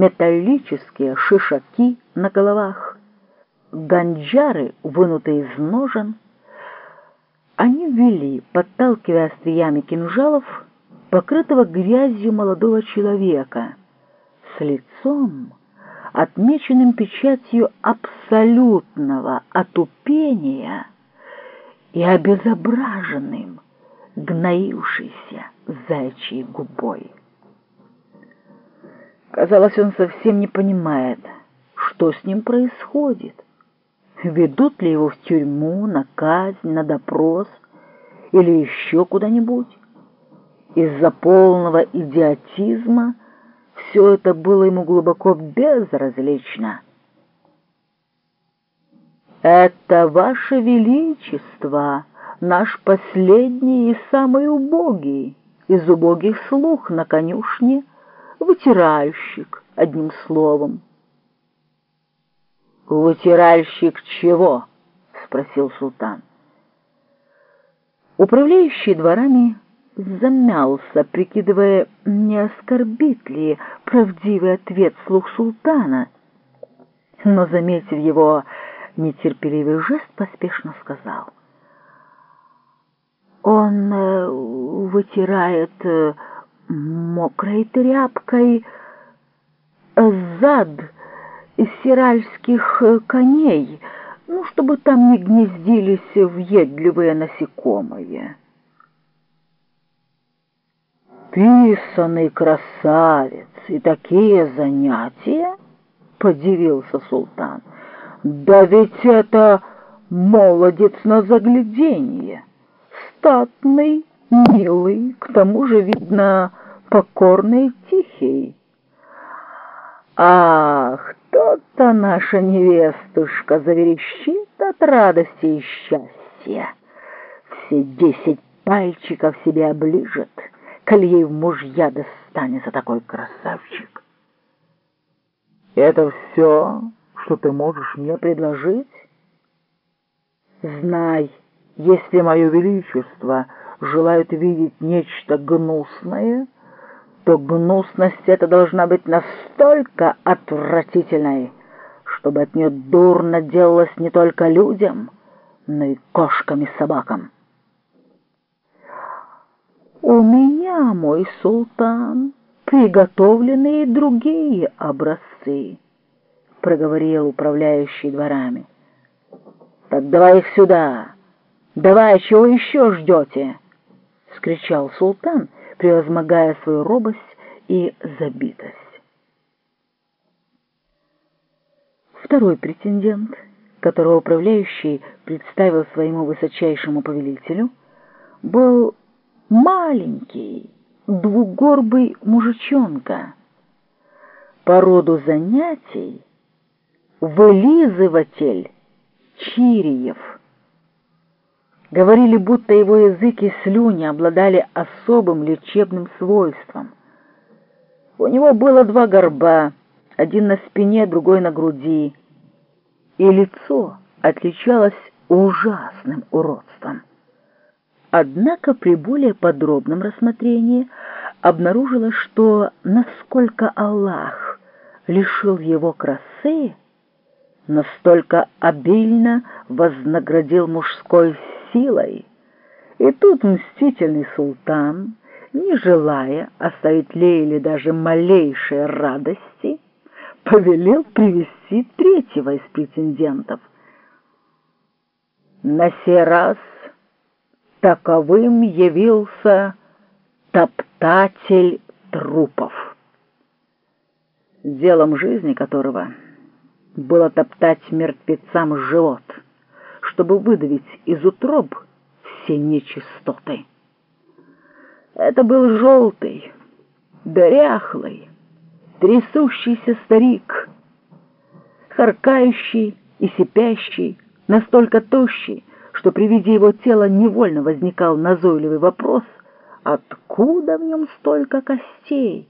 металлические шишаки на головах, ганджары, вынутые из ножен. Они вели, подталкивая остриями кинжалов, покрытого грязью молодого человека, с лицом, отмеченным печатью абсолютного отупения и обезображенным, гноившейся заячьей губой. Казалось, он совсем не понимает, что с ним происходит. Ведут ли его в тюрьму, на казнь, на допрос или еще куда-нибудь? Из-за полного идиотизма все это было ему глубоко безразлично. «Это, Ваше Величество, наш последний и самый убогий из убогих слух на конюшне, вытиральщик, одним словом». «Вытиральщик чего?» — спросил султан. Управляющий дворами замялся, прикидывая, не оскорбит ли правдивый ответ слух султана, но, заметив его нетерпеливый жест, поспешно сказал. «Он э, вытирает э, мокрой тряпкой зад сиральских э, коней, ну, чтобы там не гнездились въедливые насекомые». «Писанный красавец и такие занятия?» — подивился султан. «Да ведь это молодец на загляденье, статный, милый, к тому же, видно, покорный и тихий». «Ах, тот-то наша невестушка заверещит от радости и счастья, все десять пальчиков себе оближет» коли ей в мужья достанется такой красавчик. Это все, что ты можешь мне предложить? Знай, если мое величество желает видеть нечто гнусное, то гнусность эта должна быть настолько отвратительной, чтобы от нее дурно делалось не только людям, но и кошкам и собакам. «У меня, мой султан, приготовлены и другие образцы», — проговорил управляющий дворами. «Так давай их сюда! Давай, чего еще ждете?» — скричал султан, превозмогая свою робость и забитость. Второй претендент, которого управляющий представил своему высочайшему повелителю, был маленький, двугорбый мужичонка. По роду занятий вылизыватель Чириев. Говорили, будто его язык и слюни обладали особым лечебным свойством. У него было два горба, один на спине, другой на груди, и лицо отличалось ужасным уродством. Однако при более подробном рассмотрении обнаружила, что насколько Аллах лишил его красы, настолько обильно вознаградил мужской силой. И тут мстительный султан, не желая оставить Лейле даже малейшей радости, повелел привести третьего из претендентов. На сей раз таковым явился топтатель трупов, делом жизни которого было топтать мертвецам живот, чтобы выдавить из утроб все нечистоты. Это был желтый, дряхлый, трясущийся старик, харкающий и сипящий, настолько тощий, что при виде его тела невольно возникал назойливый вопрос, откуда в нем столько костей?